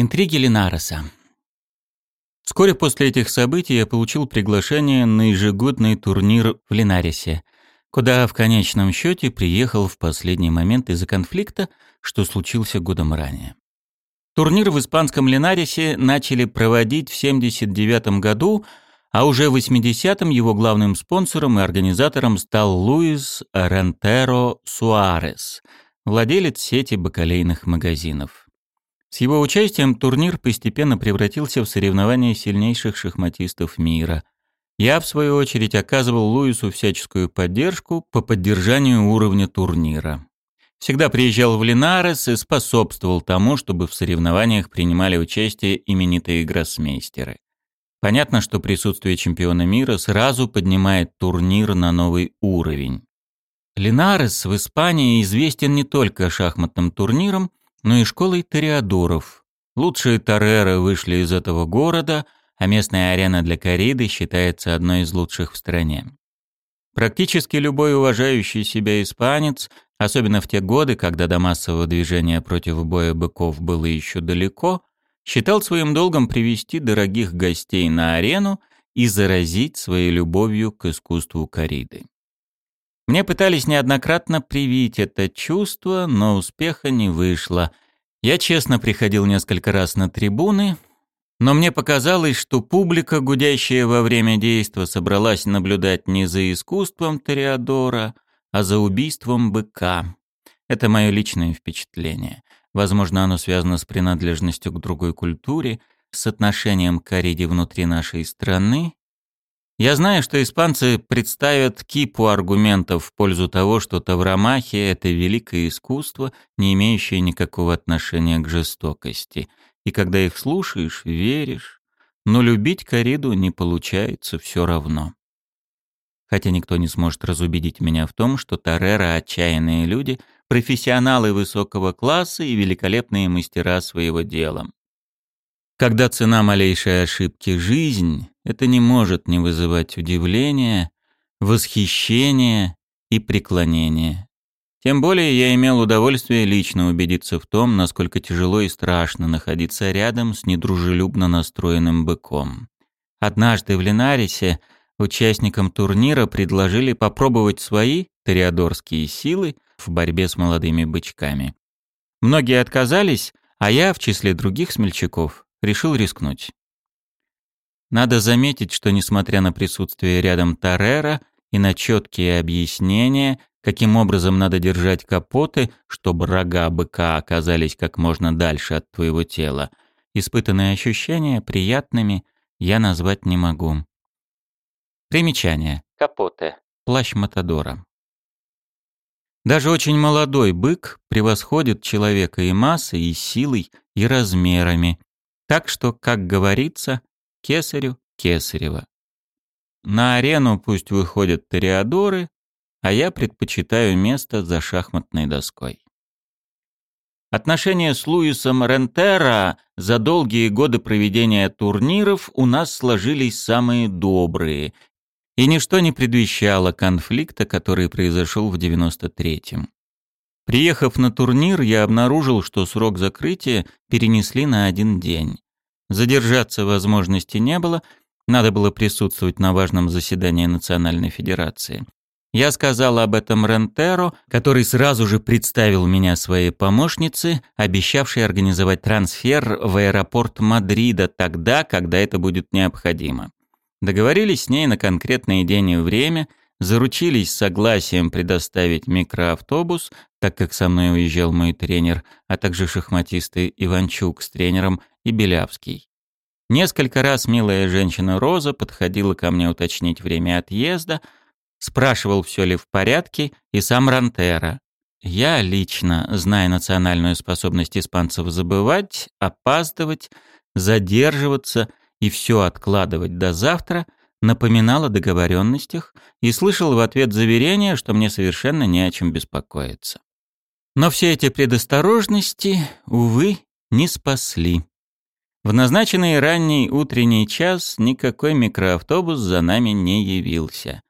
Интриги Линареса. Вскоре после этих событий я получил приглашение на ежегодный турнир в Линарисе, куда в конечном счете приехал в последний момент из-за конфликта, что случился годом ранее. Турнир в испанском Линарисе начали проводить в 79 году, а уже в 80-м его главным спонсором и организатором стал Луис Рентеро Суарес, владелец сети бакалейных магазинов. С его участием турнир постепенно превратился в соревнование сильнейших шахматистов мира. Я, в свою очередь, оказывал Луису всяческую поддержку по поддержанию уровня турнира. Всегда приезжал в Линарес и способствовал тому, чтобы в соревнованиях принимали участие именитые гроссмейстеры. Понятно, что присутствие чемпиона мира сразу поднимает турнир на новый уровень. Линарес в Испании известен не только шахматным турниром, но и школой тореадоров. Лучшие тореры вышли из этого города, а местная арена для кориды считается одной из лучших в стране. Практически любой уважающий себя испанец, особенно в те годы, когда до массового движения против боя быков было еще далеко, считал своим долгом привести дорогих гостей на арену и заразить своей любовью к искусству кориды. Мне пытались неоднократно привить это чувство, но успеха не вышло. Я честно приходил несколько раз на трибуны, но мне показалось, что публика, гудящая во время действа, собралась наблюдать не за искусством Тореадора, а за убийством быка. Это мое личное впечатление. Возможно, оно связано с принадлежностью к другой культуре, с отношением к кориде внутри нашей страны я знаю, что испанцы представят кипу аргументов в пользу того, что тавромахия — это великое искусство, не имеющее никакого отношения к жестокости. И когда их слушаешь, веришь. Но любить кориду не получается все равно. Хотя никто не сможет разубедить меня в том, что Тореро — отчаянные люди, профессионалы высокого класса и великолепные мастера своего дела. Когда цена малейшей ошибки — жизнь, это не может не вызывать удивления, восхищения и преклонения. Тем более я имел удовольствие лично убедиться в том, насколько тяжело и страшно находиться рядом с недружелюбно настроенным быком. Однажды в Ленарисе участникам турнира предложили попробовать свои ториадорские силы в борьбе с молодыми бычками. Многие отказались, а я, в числе других смельчаков, решил рискнуть. Надо заметить, что несмотря на присутствие рядом Тарера и на четкие объяснения, каким образом надо держать капоты, чтобы рога быка оказались как можно дальше от твоего тела, испытанные ощущения приятными я назвать не могу. Примечание. Капоты. Плащ Матадора. Даже очень молодой бык превосходит человека и массой, и силой, и размерами, так что, как говорится, кесарю кесарева. На арену пусть выходят тореадоры, а я предпочитаю место за шахматной доской. Отношения с Луисом Рентера за долгие годы проведения турниров у нас сложились самые добрые, и ничто не предвещало конфликта, который произошел в 93-м. Приехав на турнир, я обнаружил, что срок закрытия перенесли на один день. Задержаться возможности не было, надо было присутствовать на важном заседании Национальной Федерации. Я сказал об этом Рентеро, который сразу же представил меня своей помощнице, обещавшей организовать трансфер в аэропорт Мадрида тогда, когда это будет необходимо. Договорились с ней на конкретный день и время – заручились согласием предоставить микроавтобус, так как со мной уезжал мой тренер, а также шахматисты Иванчук с тренером и Белявский. Несколько раз милая женщина Роза подходила ко мне уточнить время отъезда, спрашивал, все ли в порядке, и сам Рантера. Я лично, зная национальную способность испанцев забывать, опаздывать, задерживаться и все откладывать до завтра – напоминал о договоренностях и слышал в ответ заверение, что мне совершенно не о чем беспокоиться. Но все эти предосторожности, увы, не спасли. В назначенный ранний утренний час никакой микроавтобус за нами не явился.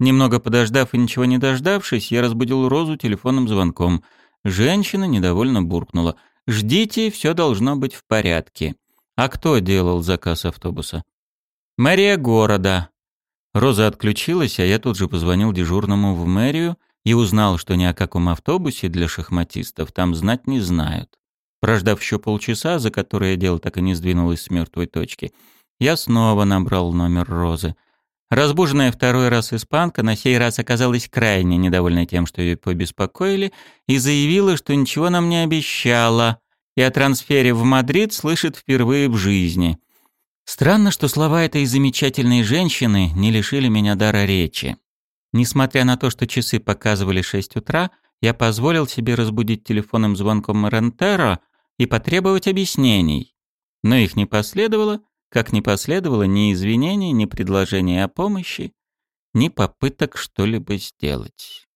Немного подождав и ничего не дождавшись, я разбудил Розу телефонным звонком. Женщина недовольно буркнула. Ждите, все должно быть в порядке. А кто делал заказ автобуса? Мэрия города. Роза отключилась, а я тут же позвонил дежурному в мэрию и узнал, что ни о каком автобусе для шахматистов там знать не знают. Прождав еще полчаса, за которое дело так и не сдвинулось с мертвой точки, я снова набрал номер Розы. Разбуженная второй раз испанка на сей раз оказалась крайне недовольна тем, что ее побеспокоили, и заявила, что ничего нам не обещала, и о трансфере в Мадрид слышит впервые в жизни. Странно, что слова этой замечательной женщины не лишили меня дара речи. Несмотря на то, что часы показывали 6 утра, я позволил себе разбудить телефонным звонком Рентеро и потребовать объяснений. Но их не последовало, как не последовало ни извинений, ни предложений о помощи, ни попыток что-либо сделать.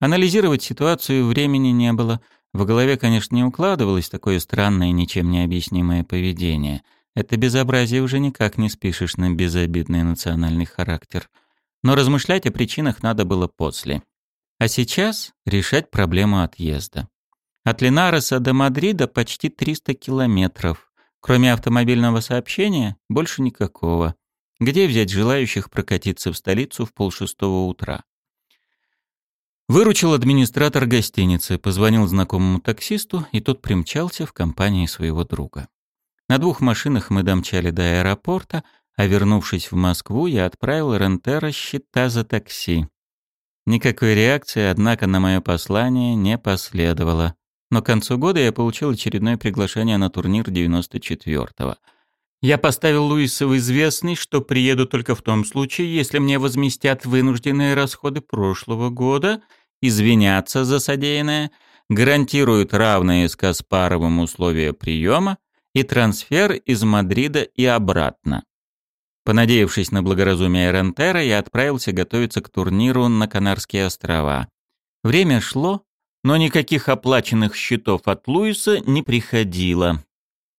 Анализировать ситуацию времени не было. В голове, конечно, не укладывалось такое странное, ничем не объяснимое поведение — это безобразие уже никак не спишешь на безобидный национальный характер. Но размышлять о причинах надо было после. А сейчас решать проблему отъезда. От Линареса до Мадрида почти 300 километров. Кроме автомобильного сообщения, больше никакого. Где взять желающих прокатиться в столицу в полшестого утра? Выручил администратор гостиницы, позвонил знакомому таксисту, и тот примчался в компании своего друга. На двух машинах мы домчали до аэропорта, а вернувшись в Москву, я отправил Рентера счета за такси. Никакой реакции, однако, на мое послание не последовало. Но к концу года я получил очередное приглашение на турнир 94-го. Я поставил Луиса в известность, что приеду только в том случае, если мне возместят вынужденные расходы прошлого года, извинятся за содеянное, гарантируют равные с Каспаровым условия приема и трансфер из Мадрида и обратно. Понадеявшись на благоразумие Рентера, я отправился готовиться к турниру на Канарские острова. Время шло, но никаких оплаченных счетов от Луиса не приходило.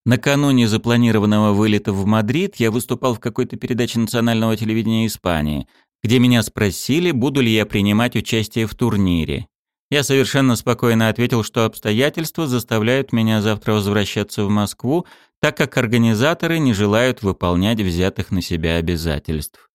Накануне запланированного вылета в Мадрид я выступал в какой-то передаче национального телевидения Испании, где меня спросили, буду ли я принимать участие в турнире. Я совершенно спокойно ответил, что обстоятельства заставляют меня завтра возвращаться в Москву, так как организаторы не желают выполнять взятых на себя обязательств.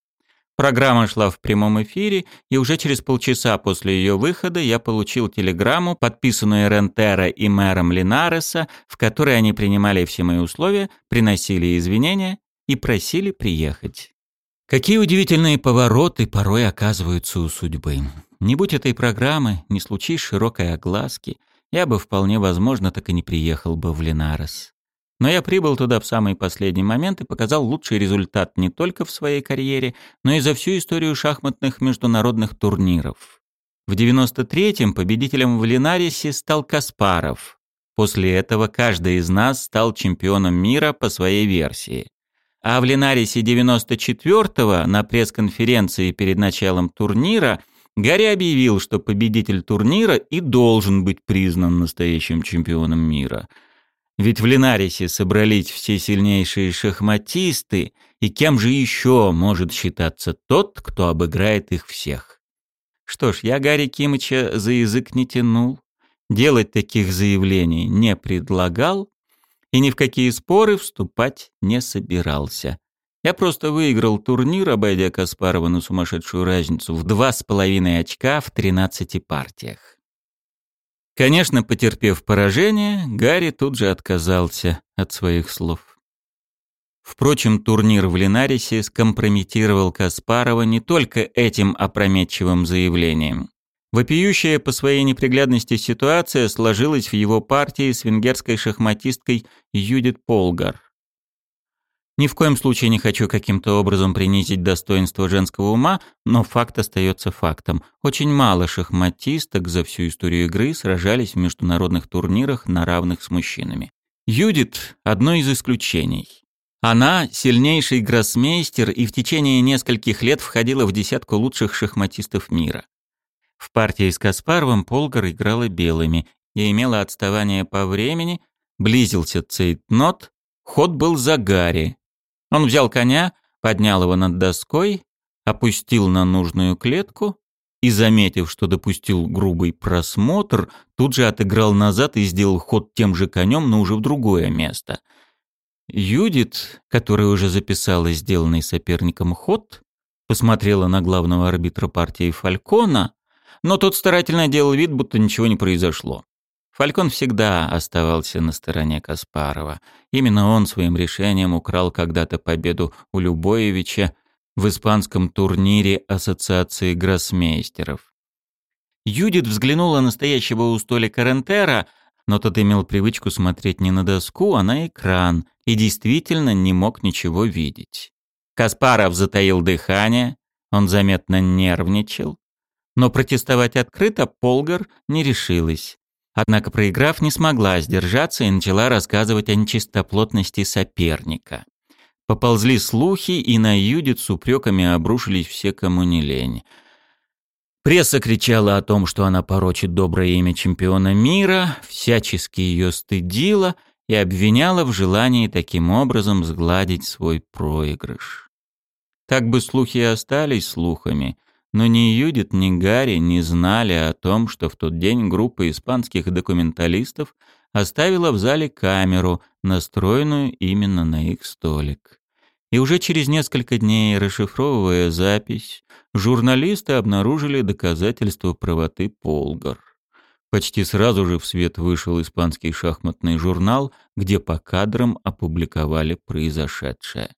Программа шла в прямом эфире, и уже через полчаса после ее выхода я получил телеграмму, подписанную Рентера и мэром Линареса, в которой они принимали все мои условия, приносили извинения и просили приехать. Какие удивительные повороты порой оказываются у судьбы. Не будь этой программы, не случись широкой огласки, я бы вполне возможно так и не приехал бы в Линарес. Но я прибыл туда в самый последний момент и показал лучший результат не только в своей карьере, но и за всю историю шахматных международных турниров. В 93-м победителем в Линарисе стал Каспаров. После этого каждый из нас стал чемпионом мира по своей версии. А в Линарисе 94-го на пресс-конференции перед началом турнира – Гарри объявил, что победитель турнира и должен быть признан настоящим чемпионом мира. Ведь в Линарисе собрались все сильнейшие шахматисты, и кем же еще может считаться тот, кто обыграет их всех? Что ж, я Гарри Кимыча за язык не тянул, делать таких заявлений не предлагал и ни в какие споры вступать не собирался. Я просто выиграл турнир, обойдя Каспарова на сумасшедшую разницу в два с половиной очка в 13 партиях. Конечно, потерпев поражение, Гарри тут же отказался от своих слов. Впрочем, турнир в Линарисе скомпрометировал Каспарова не только этим опрометчивым заявлением. Вопиющая по своей неприглядности ситуация сложилась в его партии с венгерской шахматисткой Юдит Полгар. Ни в коем случае не хочу каким-то образом принизить достоинство женского ума, но факт остается фактом. Очень мало шахматисток за всю историю игры сражались в международных турнирах на равных с мужчинами. Юдит – одно из исключений. Она – сильнейший гроссмейстер и в течение нескольких лет входила в десятку лучших шахматистов мира. В партии с Каспаровым Полгар играла белыми и имела отставание по времени, близился цейтнот, ход был за Гарри, он взял коня, поднял его над доской, опустил на нужную клетку и, заметив, что допустил грубый просмотр, тут же отыграл назад и сделал ход тем же конем, но уже в другое место. Юдит, которая уже записала сделанный соперником ход, посмотрела на главного арбитра партии Фалькона, но тот старательно делал вид, будто ничего не произошло. Фалькон всегда оставался на стороне Каспарова. Именно он своим решением украл когда-то победу у Любоевича в испанском турнире Ассоциации гроссмейстеров. Юдит взглянула на стоящего у столика Рентера, но тот имел привычку смотреть не на доску, а на экран и действительно не мог ничего видеть. Каспаров затаил дыхание, он заметно нервничал, но протестовать открыто Полгар не решилась. Однако, проиграв, не смогла сдержаться и начала рассказывать о нечистоплотности соперника. Поползли слухи, и на Юдит с упреками обрушились все, кому не лень. Пресса кричала о том, что она порочит доброе имя чемпиона мира, всячески ее стыдила и обвиняла в желании таким образом сгладить свой проигрыш. Так бы слухи и остались слухами, но ни Юдит, ни Гарри не знали о том, что в тот день группа испанских документалистов оставила в зале камеру, настроенную именно на их столик. И уже через несколько дней, расшифровывая запись, журналисты обнаружили доказательства правоты Полгар. Почти сразу же в свет вышел испанский шахматный журнал, где по кадрам опубликовали произошедшее.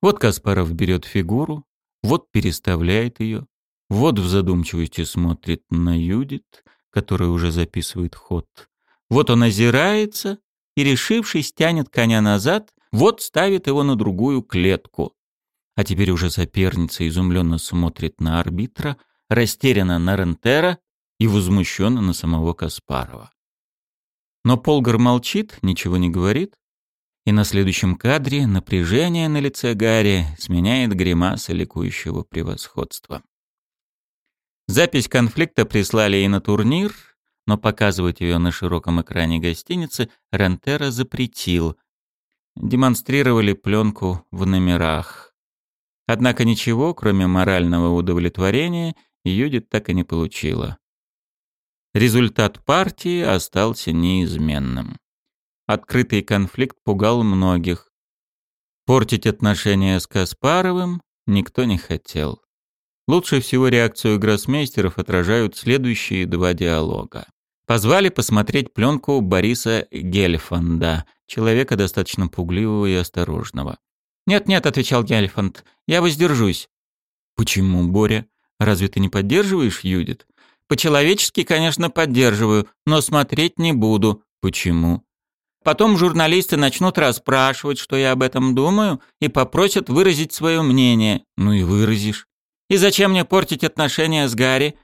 Вот Каспаров берет фигуру, вот переставляет ее, вот в задумчивости смотрит на Юдит, которая уже записывает ход. Вот он озирается и, решившись, тянет коня назад вот ставит его на другую клетку. А теперь уже соперница изумленно смотрит на арбитра, растерянно на Рентера и возмущенно на самого Каспарова. Но Полгар молчит, ничего не говорит, и на следующем кадре напряжение на лице Гарри сменяет гримаса ликующего превосходства. Запись конфликта прислали и на турнир, но показывать ее на широком экране гостиницы Рентера запретил, демонстрировали пленку в номерах. Однако ничего, кроме морального удовлетворения, Юдит так и не получила. Результат партии остался неизменным. Открытый конфликт пугал многих. Портить отношения с Каспаровым никто не хотел. Лучше всего реакцию гроссмейстеров отражают следующие два диалога. Позвали посмотреть пленку Бориса Гельфанда, человека достаточно пугливого и осторожного. «Нет-нет», — отвечал Гельфанд, — «я воздержусь». «Почему, Боря? Разве ты не поддерживаешь Юдит?» «По-человечески, конечно, поддерживаю, но смотреть не буду». «Почему?» Потом журналисты начнут расспрашивать, что я об этом думаю, и попросят выразить свое мнение. Ну и выразишь. И зачем мне портить отношения с Гарри?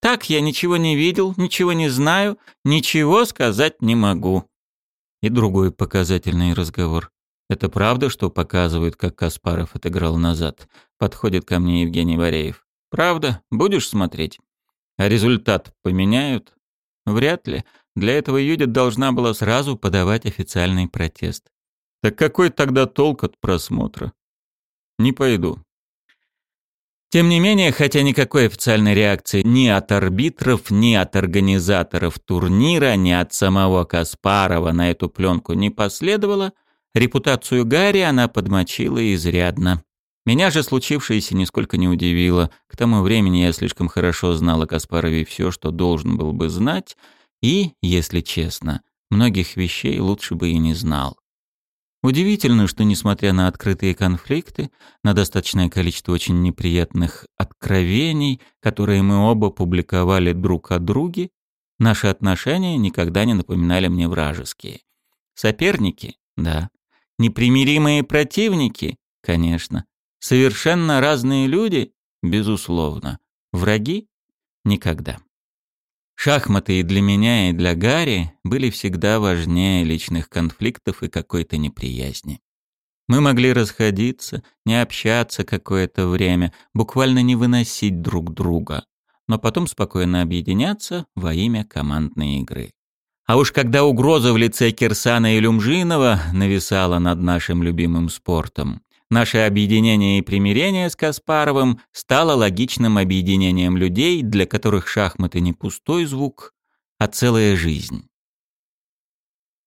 Так я ничего не видел, ничего не знаю, ничего сказать не могу. И другой показательный разговор. Это правда, что показывают, как Каспаров отыграл назад? Подходит ко мне Евгений Вареев. Правда? Будешь смотреть? А результат поменяют? Вряд ли. Для этого Юдит должна была сразу подавать официальный протест. Так какой тогда толк от просмотра? Не пойду. Тем не менее, хотя никакой официальной реакции ни от арбитров, ни от организаторов турнира, ни от самого Каспарова на эту пленку не последовало, репутацию Гарри она подмочила изрядно. Меня же случившееся нисколько не удивило. К тому времени я слишком хорошо знал о Каспарове все, что должен был бы знать, и, если честно, многих вещей лучше бы и не знал. Удивительно, что несмотря на открытые конфликты, на достаточное количество очень неприятных откровений, которые мы оба публиковали друг о друге, наши отношения никогда не напоминали мне вражеские. Соперники? Да. Непримиримые противники? Конечно. Совершенно разные люди? Безусловно. Враги? Никогда. Шахматы и для меня, и для Гарри были всегда важнее личных конфликтов и какой-то неприязни. Мы могли расходиться, не общаться какое-то время, буквально не выносить друг друга, но потом спокойно объединяться во имя командной игры. А уж когда угроза в лице Кирсана и Люмжинова нависала над нашим любимым спортом, Наше объединение и примирение с Каспаровым стало логичным объединением людей, для которых шахматы не пустой звук, а целая жизнь.